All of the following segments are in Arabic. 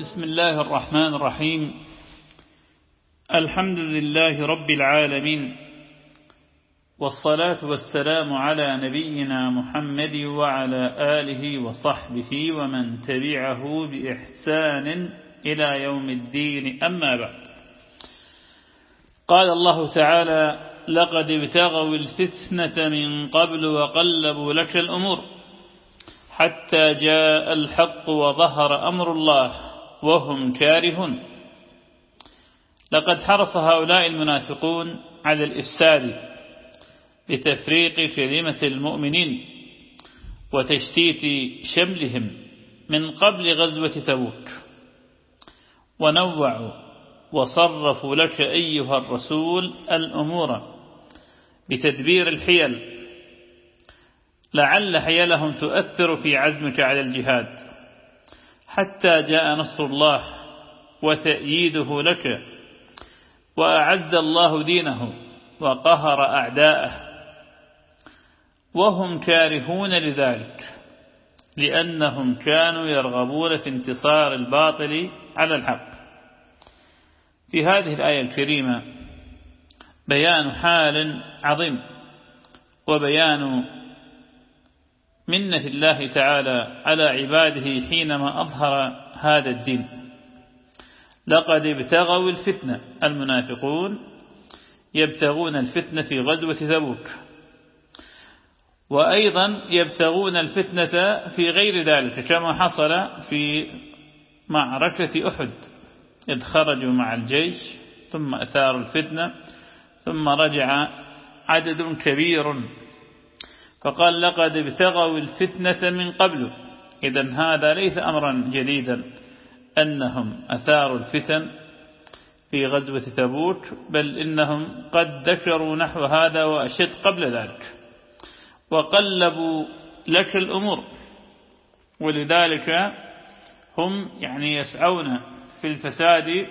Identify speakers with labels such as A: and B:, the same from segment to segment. A: بسم الله الرحمن الرحيم الحمد لله رب العالمين والصلاة والسلام على نبينا محمد وعلى آله وصحبه ومن تبعه بإحسان إلى يوم الدين أما بعد قال الله تعالى لقد ابتغوا الفتنة من قبل وقلبوا لك الأمور حتى جاء الحق وظهر أمر الله وهم كارهون لقد حرص هؤلاء المنافقون على الإفساد لتفريق كلمة المؤمنين وتشتيت شملهم من قبل غزوة تبوك ونوعوا وصرفوا لك أيها الرسول الأمور بتدبير الحيل لعل حيلهم تؤثر في عزمك على الجهاد حتى جاء نصر الله وتأييده لك وأعز الله دينه وقهر أعداءه وهم كارهون لذلك لأنهم كانوا يرغبون في انتصار الباطل على الحق في هذه الآية الكريمة بيان حال عظيم وبيان منة الله تعالى على عباده حينما أظهر هذا الدين لقد ابتغوا الفتنة المنافقون يبتغون الفتنة في غزوة تبوك وأيضا يبتغون الفتنة في غير ذلك كما حصل في معركة أحد إذ خرجوا مع الجيش ثم أثاروا الفتنة ثم رجع عدد كبير فقال لقد ابتغوا الفتنة من قبل إذا هذا ليس أمرا جديدا أنهم أثاروا الفتن في غزوة ثبوت بل إنهم قد ذكروا نحو هذا وأشد قبل ذلك وقلبوا لك الأمور ولذلك هم يعني يسعون في الفساد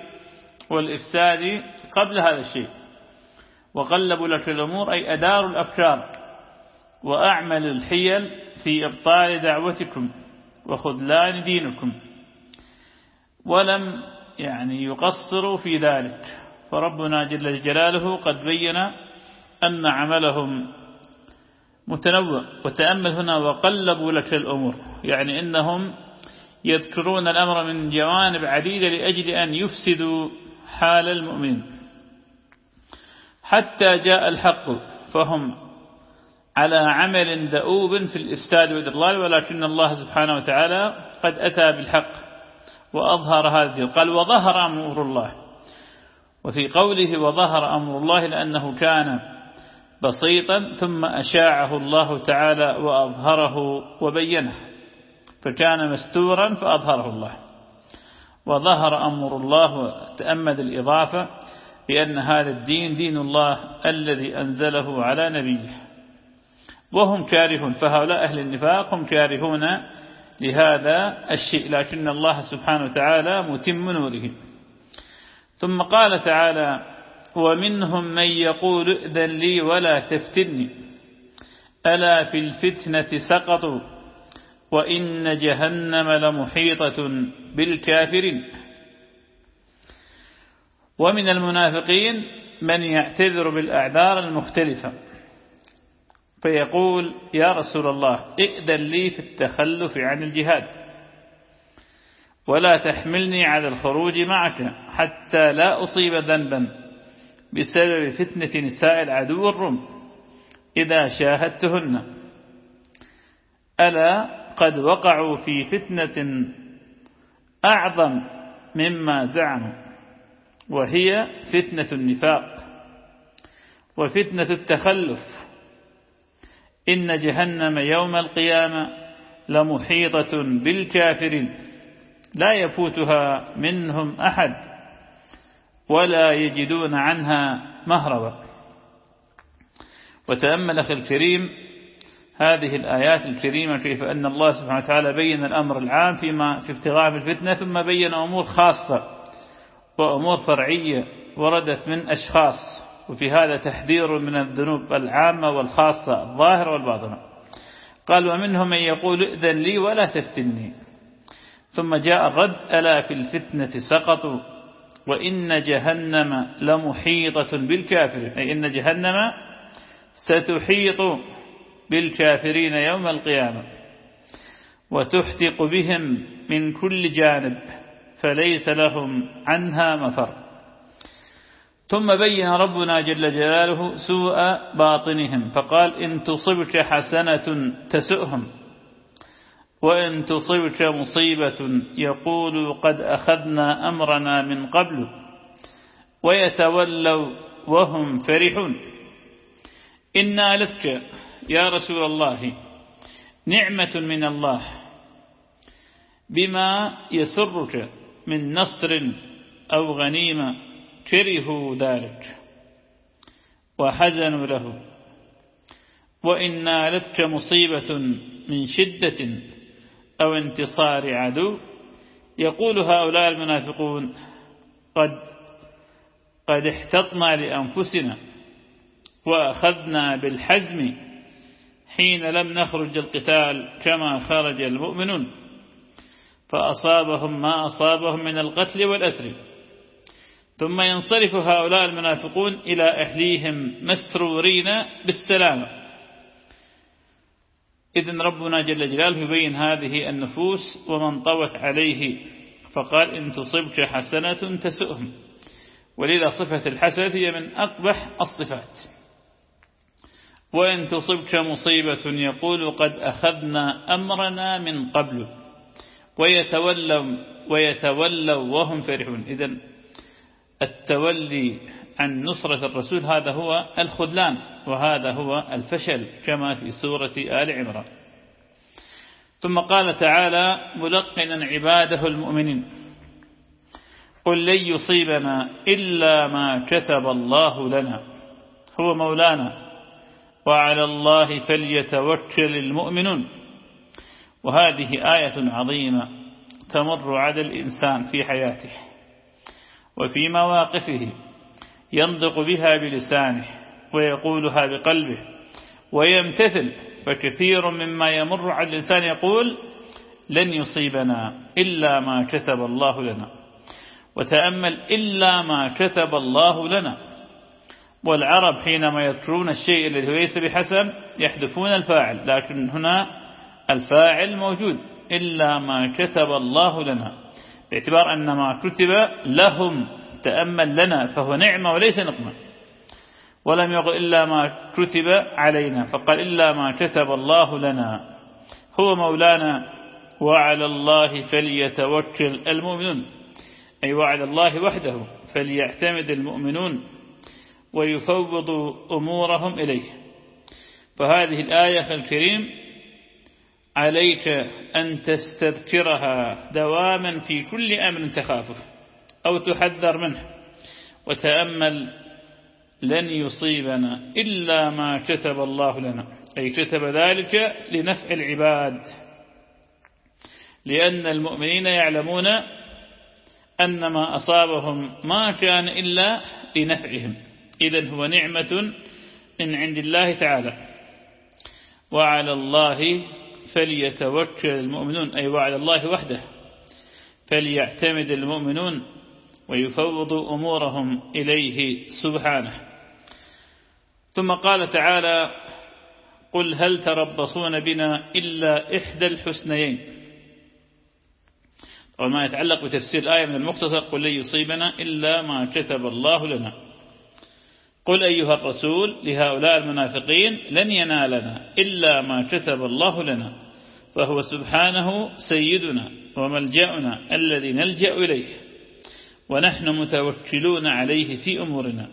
A: والإفساد قبل هذا الشيء وقلبوا لك الأمور أي أداروا الأفكار وأعمل الحيل في إبطال دعوتكم وخذلان دينكم ولم يعني يقصروا في ذلك فربنا جل جلاله قد بين أن عملهم متنوع وتأمل هنا وقلبوا لك الأمور يعني إنهم يذكرون الأمر من جوانب عديدة لأجل أن يفسدوا حال المؤمن حتى جاء الحق فهم على عمل دؤوب في الإفساد والإضلال ولكن الله سبحانه وتعالى قد أتى بالحق وأظهر هذا قال وظهر أمر الله وفي قوله وظهر أمر الله لأنه كان بسيطا ثم أشاعه الله تعالى وأظهره وبينه فكان مستورا فأظهره الله وظهر أمر الله وتأمد الإضافة بأن هذا الدين دين الله الذي أنزله على نبيه وهم كارهون فهؤلاء أهل النفاق هم كارهون لهذا الشيء لكن الله سبحانه وتعالى متم نوره ثم قال تعالى ومنهم من يقول ائذن لي ولا تفتني ألا في الفتنة سقطوا وإن جهنم لمحيطة بالكافرين ومن المنافقين من يعتذر بالأعذار المختلفة فيقول يا رسول الله ائذن لي في التخلف عن الجهاد ولا تحملني على الخروج معك حتى لا أصيب ذنبا بسبب فتنة نساء العدو الروم إذا شاهدتهن ألا قد وقعوا في فتنة أعظم مما زعموا وهي فتنة النفاق وفتنة التخلف إن جهنم يوم القيامة لمحيطة بالكافرين لا يفوتها منهم أحد ولا يجدون عنها مهربا وتأمل أخي الكريم هذه الآيات الكريمة كيف أن الله سبحانه وتعالى بين الأمر العام فيما في ابتغاء الفتنة ثم بين أمور خاصة وأمور فرعية وردت من أشخاص وفي هذا تحذير من الذنوب العامة والخاصة الظاهرة والباطنة قال ومنهم من يقول ائذن لي ولا تفتني ثم جاء الرد ألا في الفتنة سقطوا وإن جهنم لمحيطة بالكافرين أي إن جهنم ستحيط بالكافرين يوم القيامة وتحتق بهم من كل جانب فليس لهم عنها مفر ثم بين ربنا جل جلاله سوء باطنهم فقال إن تصبك حسنة تسؤهم وإن تصبك مصيبة يقولوا قد أخذنا أمرنا من قبل ويتولوا وهم فرحون إنا لك يا رسول الله نعمة من الله بما يسرك من نصر أو غنيمة كرهوا ذلك وحزنوا له وإن نالتك مصيبة من شدة أو انتصار عدو يقول هؤلاء المنافقون قد قد احتطنا لأنفسنا وأخذنا بالحزم حين لم نخرج القتال كما خرج المؤمنون فأصابهم ما أصابهم من القتل والأسر ثم ينصرف هؤلاء المنافقون إلى أهليهم مسرورين بالسلامة إذن ربنا جل جلاله يبين هذه النفوس ومن طوت عليه فقال إن تصبك حسنة تسؤهم ولذا صفة الحسنة هي من أقبح الصفات وإن تصبك مصيبة يقول قد أخذنا أمرنا من قبل ويتولوا, ويتولوا وهم فرحون إذن التولي عن نصرة الرسول هذا هو الخذلان وهذا هو الفشل كما في سورة آل عمران ثم قال تعالى ملقنا عباده المؤمنين قل لن يصيبنا إلا ما كتب الله لنا هو مولانا وعلى الله فليتوكل المؤمنون وهذه آية عظيمة تمر على الإنسان في حياته وفي مواقفه ينطق بها بلسانه ويقولها بقلبه ويمتثل فكثير مما يمر على الإنسان يقول لن يصيبنا إلا ما كتب الله لنا وتأمل إلا ما كتب الله لنا والعرب حينما يذكرون الشيء الذي ليس بحسن يحذفون الفاعل لكن هنا الفاعل موجود إلا ما كتب الله لنا باعتبار أن ما كتب لهم تأمل لنا فهو نعمة وليس نقمة ولم يقل إلا ما كتب علينا فقال إلا ما كتب الله لنا هو مولانا وعلى الله فليتوكل المؤمنون أي وعلى الله وحده فليعتمد المؤمنون ويفوضوا أمورهم إليه فهذه الآية الكريم عليك أن تستذكرها دواما في كل أمر تخافه أو تحذر منه وتأمل لن يصيبنا إلا ما كتب الله لنا أي كتب ذلك لنفع العباد لأن المؤمنين يعلمون أن ما أصابهم ما كان إلا لنفعهم إذا هو نعمة من عند الله تعالى وعلى الله فليتوكل المؤمنون أي وعلى الله وحده فليعتمد المؤمنون ويفوضوا أمورهم إليه سبحانه ثم قال تعالى قل هل تربصون بنا إلا إحدى الحسنيين وما يتعلق بتفسير الآية من المختصر قل لن يصيبنا إلا ما كتب الله لنا قل أيها الرسول لهؤلاء المنافقين لن ينالنا إلا ما كتب الله لنا فهو سبحانه سيدنا وملجأنا الذي نلجأ إليه ونحن متوكلون عليه في أمورنا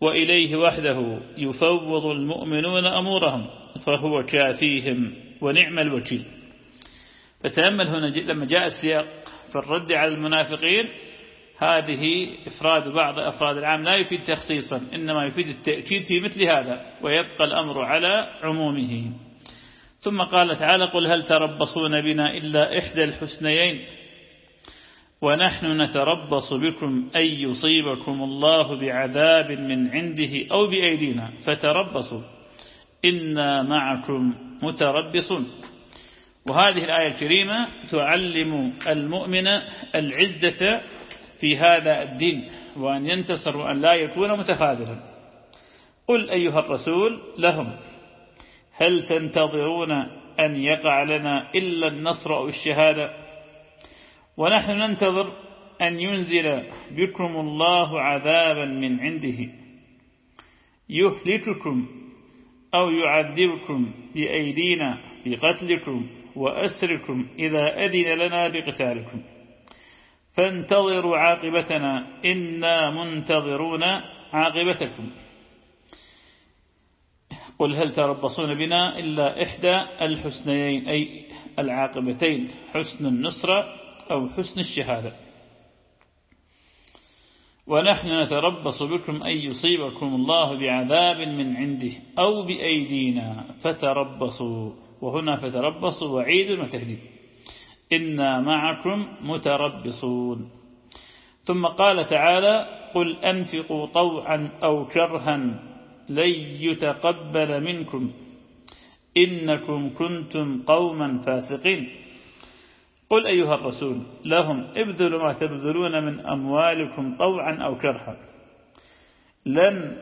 A: وإليه وحده يفوض المؤمنون أمورهم فهو كافيهم ونعم الوكيل فتأمل هنا لما جاء السياق في الرد على المنافقين هذه إفراد بعض أفراد العام لا يفيد تخصيصا إنما يفيد التأكيد في مثل هذا ويبقى الأمر على عمومه ثم قال تعالى قل هل تربصون بنا إلا إحدى الحسنيين ونحن نتربص بكم أن يصيبكم الله بعذاب من عنده أو بأيدينا فتربصوا إنا معكم متربصون وهذه الآية الكريمة تعلم المؤمن العزة في هذا الدين وأن ينتصر وأن لا يكون متخاذلا قل أيها الرسول لهم هل تنتظرون أن يقع لنا إلا النصر أو الشهادة ونحن ننتظر أن ينزل بكم الله عذابا من عنده يهلككم أو يعذبكم بأيدينا بقتلكم وأسركم إذا أذن لنا بقتالكم فانتظروا عاقبتنا إنا منتظرون عاقبتكم قل هل تربصون بنا إلا إحدى الحسنيين أي العاقبتين حسن النصرة أو حسن الشهادة ونحن نتربص بكم أن يصيبكم الله بعذاب من عنده أو بأيدينا فتربصوا وهنا فتربصوا وعيد وتهديد إنا معكم متربصون ثم قال تعالى قل أنفقوا طوعا أو كرها لن يتقبل منكم إنكم كنتم قوما فاسقين قل أيها الرسول لهم ابذلوا ما تبذلون من أموالكم طوعا أو كرها لن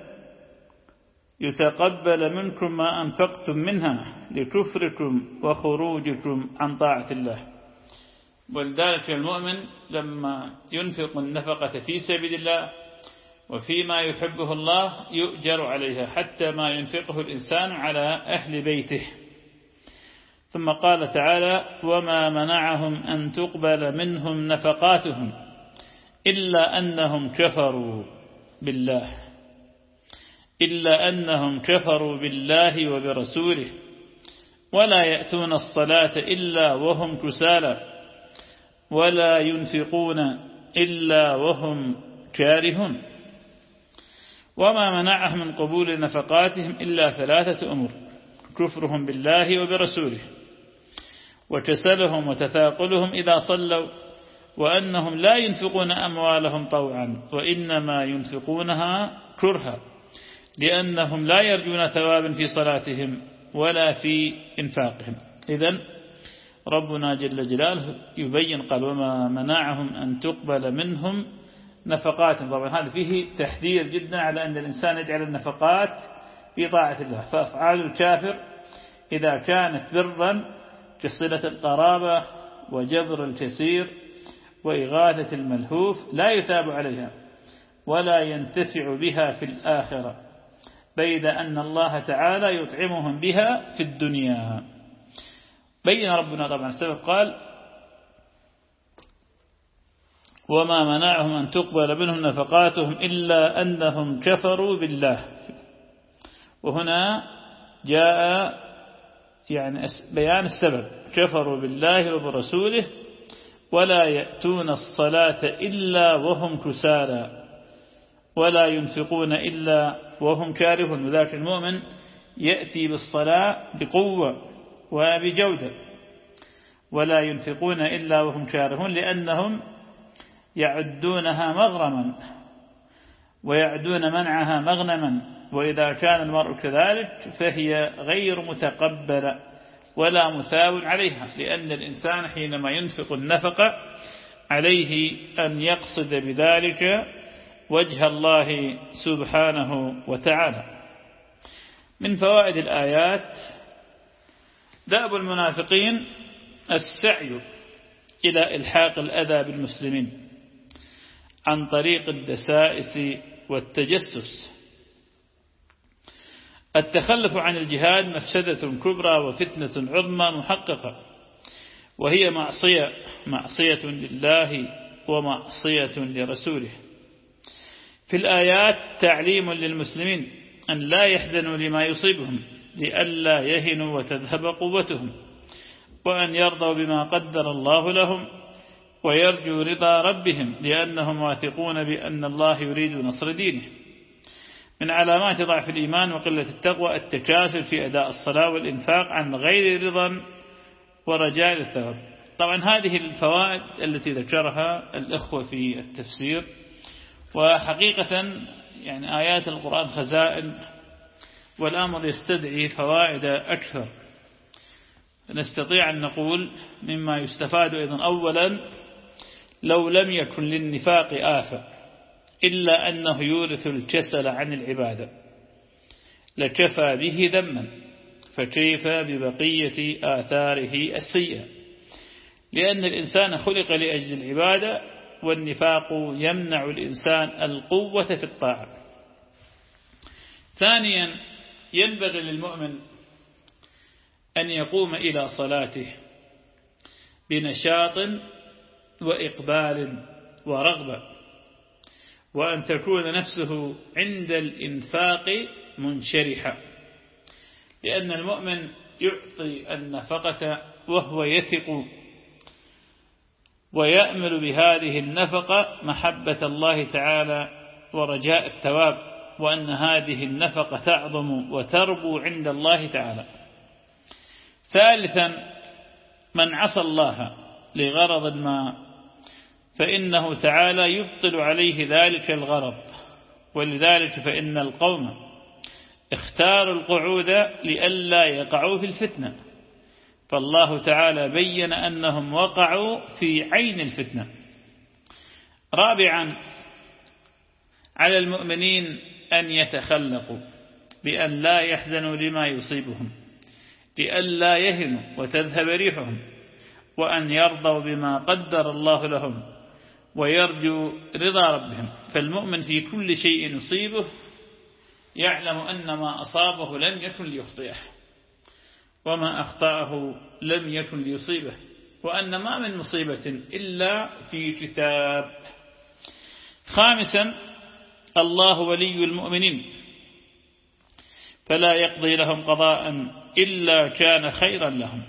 A: يتقبل منكم ما أنفقتم منها لكفركم وخروجكم عن طاعة الله ولذلك المؤمن لما ينفق النفقة في سبيل الله وفيما يحبه الله يؤجر عليها حتى ما ينفقه الإنسان على أهل بيته ثم قال تعالى وما منعهم أن تقبل منهم نفقاتهم إلا أنهم كفروا بالله إلا أنهم كفروا بالله وبرسوله ولا يأتون الصلاة إلا وهم كسالى ولا ينفقون إلا وهم كارهون وما منعهم من قبول نفقاتهم إلا ثلاثة أمور كفرهم بالله وبرسوله وكسلهم وتثاقلهم إذا صلوا وأنهم لا ينفقون أموالهم طوعا وإنما ينفقونها كرها لأنهم لا يرجون ثوابا في صلاتهم ولا في إنفاقهم إذا ربنا جل جلاله يبين قال وما منعهم أن تقبل منهم نفقات طبعا هذا فيه تحذير جدا على أن الإنسان يجعل النفقات في طاعة الله فأفعال الكافر إذا كانت برا كصلة القرابة وجبر الكسير وإغاثة الملهوف لا يتاب عليها ولا ينتفع بها في الآخرة بيد أن الله تعالى يطعمهم بها في الدنيا بين ربنا طبعا السبب قال وما منعهم أن تقبل منهم نفقاتهم إلا أنهم كفروا بالله وهنا جاء يعني بيان السبب كفروا بالله وبرسوله ولا يأتون الصلاة إلا وهم كسالى ولا ينفقون إلا وهم كارهون وذلك المؤمن يأتي بالصلاة بقوة وبجودة ولا ينفقون إلا وهم كارهون لأنهم يعدونها مغرما ويعدون منعها مغنما وإذا كان المرء كذلك فهي غير متقبلة ولا مساو عليها لأن الإنسان حينما ينفق النفقة عليه أن يقصد بذلك وجه الله سبحانه وتعالى من فوائد الآيات دأب المنافقين السعي إلى إلحاق الأذى بالمسلمين عن طريق الدسائس والتجسس التخلف عن الجهاد مفسدة كبرى وفتنة عظمى محققة وهي معصية معصية لله ومعصية لرسوله في الآيات تعليم للمسلمين أن لا يحزنوا لما يصيبهم لئلا يهنوا وتذهب قوتهم وأن يرضوا بما قدر الله لهم ويرجو رضا ربهم لأنهم واثقون بأن الله يريد نصر دينه من علامات ضعف الإيمان وقلة التقوى التكاسل في أداء الصلاة والإنفاق عن غير رضا ورجاء الثواب طبعا هذه الفوائد التي ذكرها الأخوة في التفسير وحقيقة يعني آيات القرآن خزائن والأمر يستدعي فوائد أكثر نستطيع أن نقول مما يستفاد أيضا أولا لو لم يكن للنفاق آفة إلا أنه يورث الكسل عن العبادة لكفى به ذما فكيف ببقية آثاره السيئة لأن الإنسان خلق لأجل العبادة والنفاق يمنع الإنسان القوة في الطاعة ثانيا ينبغي للمؤمن أن يقوم إلى صلاته بنشاط وإقبال ورغبة وأن تكون نفسه عند الإنفاق منشرحة لأن المؤمن يعطي النفقة وهو يثق ويأمل بهذه النفقة محبة الله تعالى ورجاء الثواب وأن هذه النفقة تعظم وتربو عند الله تعالى ثالثا من عصى الله لغرض ما فإنه تعالى يبطل عليه ذلك الغرض ولذلك فإن القوم اختاروا القعود لئلا يقعوا في الفتنة فالله تعالى بين أنهم وقعوا في عين الفتنة رابعا على المؤمنين أن يتخلقوا بأن لا يحزنوا لما يصيبهم لئلا يهنوا وتذهب ريحهم وأن يرضوا بما قدر الله لهم ويرجو رضا ربهم فالمؤمن في كل شيء يصيبه يعلم أن ما أصابه لم يكن ليخطئه وما أخطأه لم يكن ليصيبه وأن ما من مصيبة إلا في كتاب خامسا الله ولي المؤمنين فلا يقضي لهم قضاء إلا كان خيرا لهم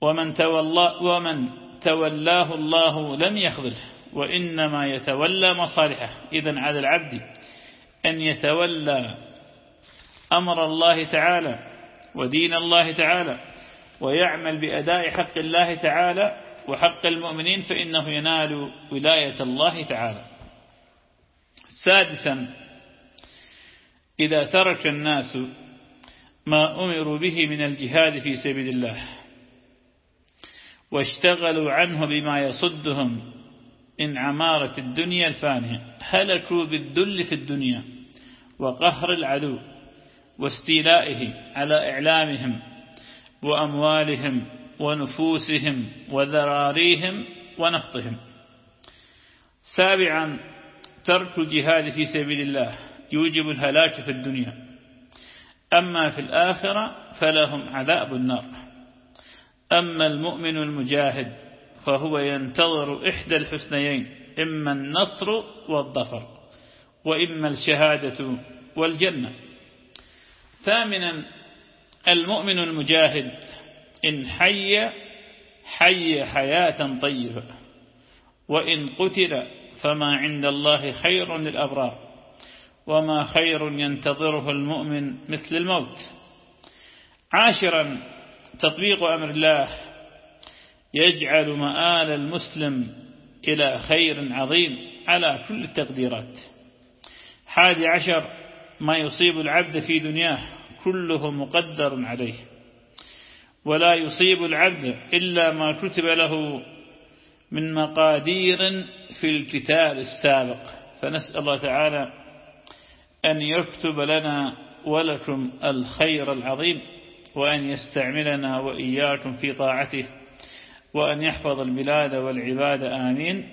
A: ومن, تولى ومن تولاه الله لم يخذله وإنما يتولى مصالحه إذا على العبد أن يتولى أمر الله تعالى ودين الله تعالى ويعمل بأداء حق الله تعالى وحق المؤمنين فإنه ينال ولاية الله تعالى سادسا إذا ترك الناس ما أمروا به من الجهاد في سبيل الله واشتغلوا عنه بما يصدهم إن عمارة الدنيا الفانية هلكوا بالذل في الدنيا وقهر العدو واستيلائه على إعلامهم وأموالهم ونفوسهم وذراريهم ونفطهم سابعا ترك الجهاد في سبيل الله يوجب الهلاك في الدنيا أما في الآخرة فلهم عذاب النار أما المؤمن المجاهد فهو ينتظر إحدى الحسنيين إما النصر والظفر وإما الشهادة والجنة ثامنا المؤمن المجاهد إن حي حي حياة طيبة وإن قتل فما عند الله خير للأبرار وما خير ينتظره المؤمن مثل الموت عاشرا تطبيق أمر الله يجعل مآل المسلم إلى خير عظيم على كل التقديرات حادي عشر ما يصيب العبد في دنياه كله مقدر عليه ولا يصيب العبد إلا ما كتب له من مقادير في الكتاب السابق فنسأل الله تعالى أن يكتب لنا ولكم الخير العظيم وأن يستعملنا وإياكم في طاعته وأن يحفظ البلاد والعباد آمين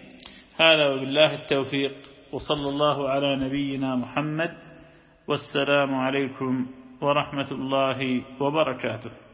A: هذا وبالله التوفيق وصلى الله على نبينا محمد والسلام عليكم ورحمة الله وبركاته